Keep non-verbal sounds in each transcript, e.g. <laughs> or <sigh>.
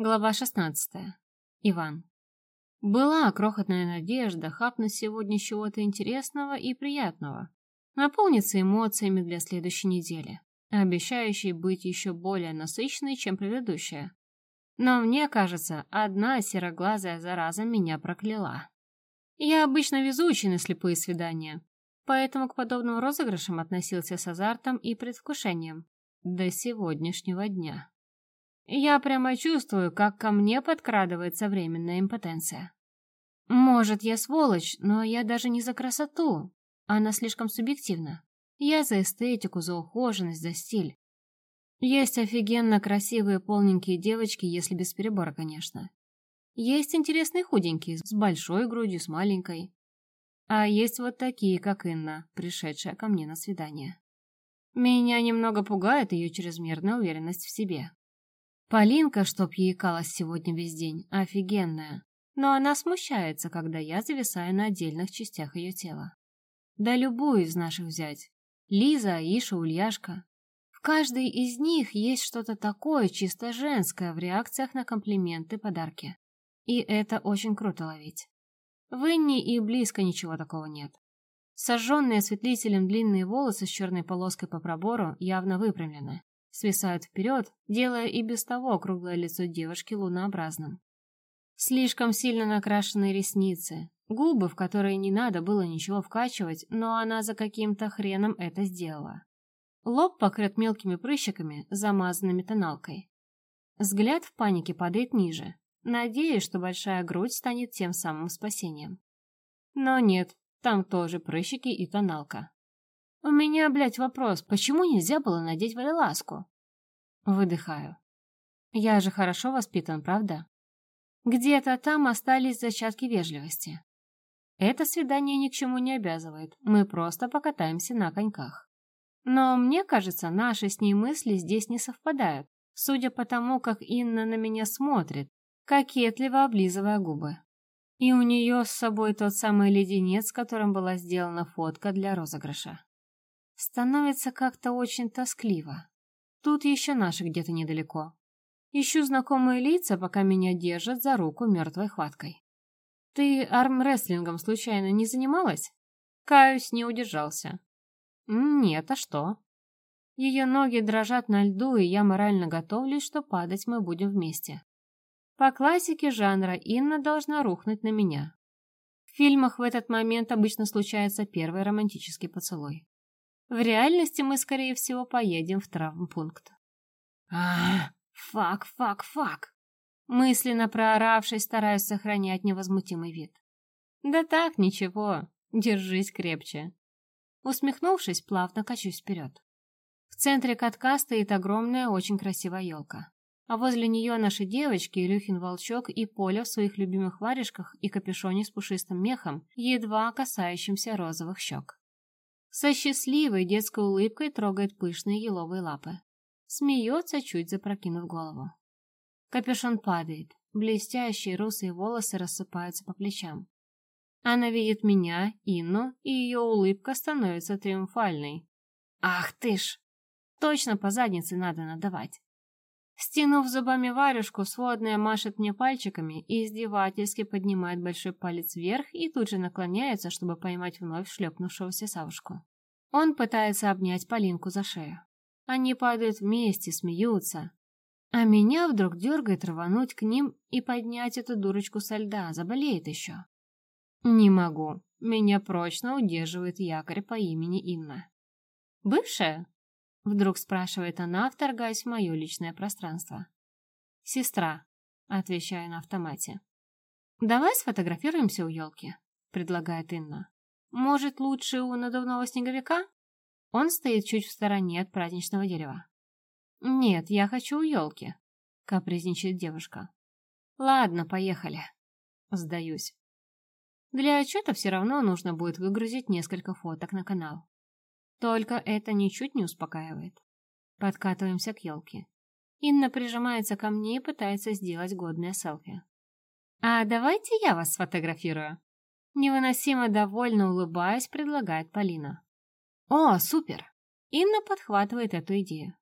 Глава 16. Иван. Была крохотная надежда хапнуть сегодня чего-то интересного и приятного, наполниться эмоциями для следующей недели, обещающей быть еще более насыщенной, чем предыдущая. Но мне кажется, одна сероглазая зараза меня прокляла. Я обычно везучий на слепые свидания, поэтому к подобным розыгрышам относился с азартом и предвкушением до сегодняшнего дня. Я прямо чувствую, как ко мне подкрадывается временная импотенция. Может, я сволочь, но я даже не за красоту. Она слишком субъективна. Я за эстетику, за ухоженность, за стиль. Есть офигенно красивые полненькие девочки, если без перебора, конечно. Есть интересные худенькие, с большой грудью, с маленькой. А есть вот такие, как Инна, пришедшая ко мне на свидание. Меня немного пугает ее чрезмерная уверенность в себе. Полинка, чтоб ей калась сегодня весь день, офигенная. Но она смущается, когда я зависаю на отдельных частях ее тела. Да любую из наших взять. Лиза, Аиша, Ульяшка. В каждой из них есть что-то такое чисто женское в реакциях на комплименты, подарки. И это очень круто ловить. В Инне и близко ничего такого нет. Сожженные осветлителем длинные волосы с черной полоской по пробору явно выпрямлены свисают вперед, делая и без того круглое лицо девушки лунообразным. Слишком сильно накрашенные ресницы, губы, в которые не надо было ничего вкачивать, но она за каким-то хреном это сделала. Лоб покрыт мелкими прыщиками, замазанными тоналкой. Взгляд в панике падает ниже, надеясь, что большая грудь станет тем самым спасением. Но нет, там тоже прыщики и тоналка. У меня, блядь, вопрос, почему нельзя было надеть водолазку? Выдыхаю. Я же хорошо воспитан, правда? Где-то там остались зачатки вежливости. Это свидание ни к чему не обязывает, мы просто покатаемся на коньках. Но мне кажется, наши с ней мысли здесь не совпадают, судя по тому, как Инна на меня смотрит, кокетливо облизывая губы. И у нее с собой тот самый леденец, которым была сделана фотка для розыгрыша. Становится как-то очень тоскливо. Тут еще наши где-то недалеко. Ищу знакомые лица, пока меня держат за руку мертвой хваткой. Ты армрестлингом случайно не занималась? Каюсь, не удержался. Нет, а что? Ее ноги дрожат на льду, и я морально готовлюсь, что падать мы будем вместе. По классике жанра Инна должна рухнуть на меня. В фильмах в этот момент обычно случается первый романтический поцелуй. В реальности мы, скорее всего, поедем в травмпункт. а Фак, фак, фак! Мысленно прооравшись, стараюсь сохранять невозмутимый вид. Да так, ничего, держись крепче. Усмехнувшись, плавно качусь вперед. В центре катка стоит огромная, очень красивая елка. А возле нее наши девочки, Илюхин волчок и Поля в своих любимых варежках и капюшоне с пушистым мехом, едва касающимся розовых щек. Со счастливой детской улыбкой трогает пышные еловые лапы. Смеется, чуть запрокинув голову. Капюшон падает, блестящие русые волосы рассыпаются по плечам. Она видит меня, Инну, и ее улыбка становится триумфальной. Ах ты ж! Точно по заднице надо надавать. Стянув зубами варежку, сводная машет мне пальчиками и издевательски поднимает большой палец вверх и тут же наклоняется, чтобы поймать вновь шлепнувшегося Савушку. Он пытается обнять Полинку за шею. Они падают вместе, смеются. А меня вдруг дергает рвануть к ним и поднять эту дурочку со льда, заболеет еще. Не могу. Меня прочно удерживает якорь по имени Инна. «Бывшая?» Вдруг спрашивает она, вторгаясь в мое личное пространство. «Сестра», — отвечаю на автомате. «Давай сфотографируемся у елки», — предлагает Инна. «Может, лучше у надувного снеговика?» Он стоит чуть в стороне от праздничного дерева. «Нет, я хочу у елки», — капризничает девушка. «Ладно, поехали». Сдаюсь. Для отчета все равно нужно будет выгрузить несколько фоток на канал. Только это ничуть не успокаивает. Подкатываемся к елке. Инна прижимается ко мне и пытается сделать годное селфи. «А давайте я вас сфотографирую?» Невыносимо довольно улыбаясь, предлагает Полина. «О, супер!» Инна подхватывает эту идею.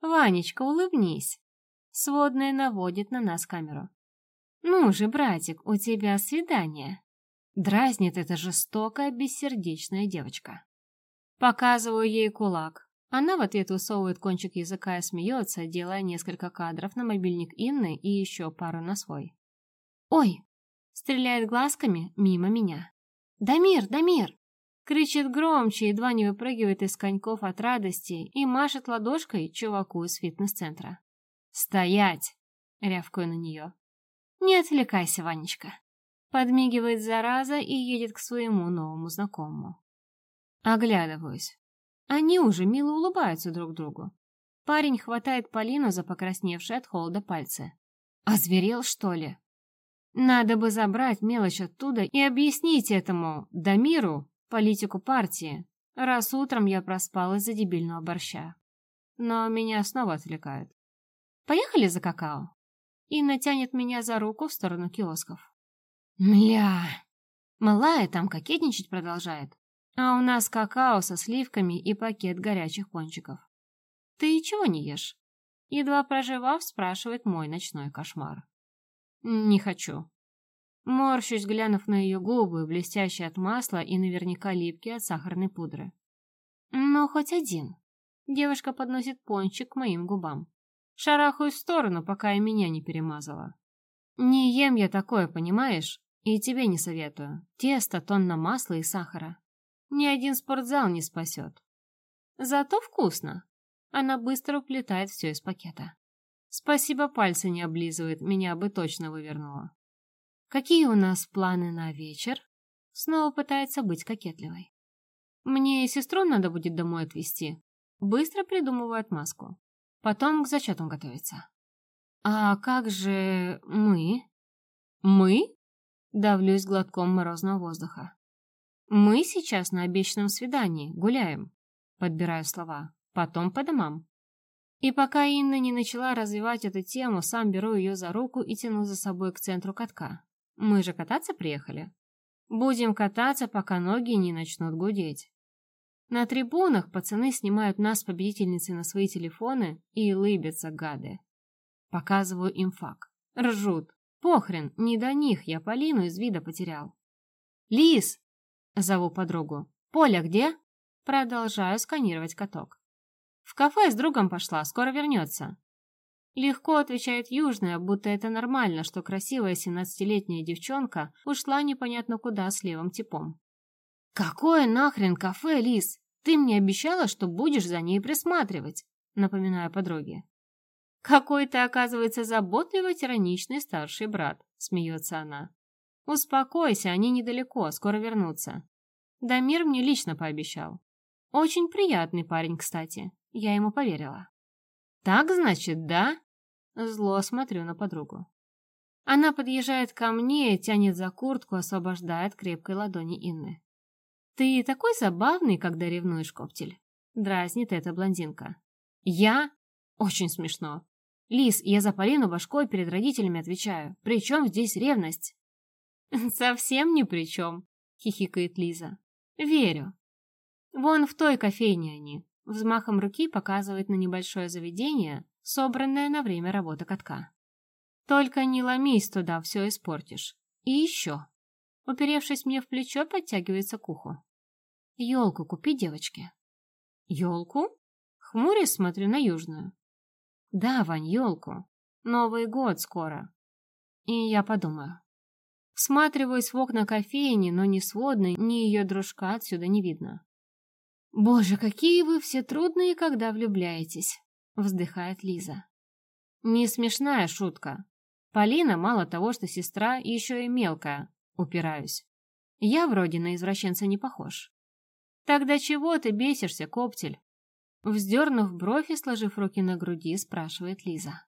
«Ванечка, улыбнись!» Сводная наводит на нас камеру. «Ну же, братик, у тебя свидание!» Дразнит эта жестокая, бессердечная девочка. Показываю ей кулак. Она в ответ высовывает кончик языка и смеется, делая несколько кадров на мобильник Инны и еще пару на свой. «Ой!» — стреляет глазками мимо меня. «Дамир, Дамир!» Кричит громче, едва не выпрыгивает из коньков от радости и машет ладошкой чуваку из фитнес-центра. «Стоять!» — рявкаю на нее. «Не отвлекайся, Ванечка!» Подмигивает зараза и едет к своему новому знакомому. Оглядываюсь. Они уже мило улыбаются друг другу. Парень хватает Полину за покрасневшие от холода пальцы. Озверел, что ли? Надо бы забрать мелочь оттуда и объяснить этому Дамиру политику партии, раз утром я проспал из-за дебильного борща. Но меня снова отвлекают. Поехали за какао? Инна тянет меня за руку в сторону киосков. Мля! Малая там кокетничать продолжает. А у нас какао со сливками и пакет горячих пончиков. Ты чего не ешь? Едва проживав, спрашивает мой ночной кошмар. Не хочу. Морщусь, глянув на ее губы, блестящие от масла и наверняка липкие от сахарной пудры. Но хоть один. Девушка подносит пончик к моим губам. Шарахаю в сторону, пока и меня не перемазала. Не ем я такое, понимаешь? И тебе не советую. Тесто, тонна масла и сахара. Ни один спортзал не спасет. Зато вкусно. Она быстро уплетает все из пакета. Спасибо, пальцы не облизывает, меня бы точно вывернуло. Какие у нас планы на вечер? Снова пытается быть кокетливой. Мне сестру надо будет домой отвезти. Быстро придумываю отмазку. Потом к зачетам готовиться. А как же мы? Мы? Давлюсь глотком морозного воздуха. Мы сейчас на обещанном свидании, гуляем. Подбираю слова. Потом по домам. И пока Инна не начала развивать эту тему, сам беру ее за руку и тяну за собой к центру катка. Мы же кататься приехали. Будем кататься, пока ноги не начнут гудеть. На трибунах пацаны снимают нас победительницей на свои телефоны и лыбятся, гады. Показываю им фак. Ржут. Похрен, не до них, я Полину из вида потерял. «Лис!» — зову подругу. «Поля где?» Продолжаю сканировать каток. «В кафе с другом пошла, скоро вернется. Легко отвечает Южная, будто это нормально, что красивая семнадцатилетняя девчонка ушла непонятно куда с левым типом. «Какое нахрен кафе, Лис? Ты мне обещала, что будешь за ней присматривать», напоминаю подруге. «Какой ты, оказывается, заботливый, тираничный старший брат», смеется она. «Успокойся, они недалеко, скоро вернутся. Дамир мне лично пообещал. Очень приятный парень, кстати, я ему поверила». «Так, значит, да?» Зло смотрю на подругу. Она подъезжает ко мне тянет за куртку, освобождая от крепкой ладони Инны. «Ты такой забавный, когда ревнуешь, Коптель!» Дразнит эта блондинка. «Я? Очень смешно. Лис, я за Полину башкой перед родителями отвечаю. При чем здесь ревность?» <laughs> «Совсем ни при чем», — хихикает Лиза. «Верю. Вон в той кофейне они». Взмахом руки показывает на небольшое заведение, собранная на время работы катка. Только не ломись туда, все испортишь. И еще. Уперевшись мне в плечо, подтягивается к уху. Елку купи девочке. Елку? Хмурясь смотрю на южную. Да, Вань, елку. Новый год скоро. И я подумаю. Всматриваюсь в окна кофейни, но ни сводной, ни ее дружка отсюда не видно. Боже, какие вы все трудные, когда влюбляетесь вздыхает Лиза. Не смешная шутка. Полина мало того, что сестра, еще и мелкая, упираюсь. Я вроде на извращенца не похож. Тогда чего ты бесишься, коптель? Вздернув бровь и сложив руки на груди, спрашивает Лиза.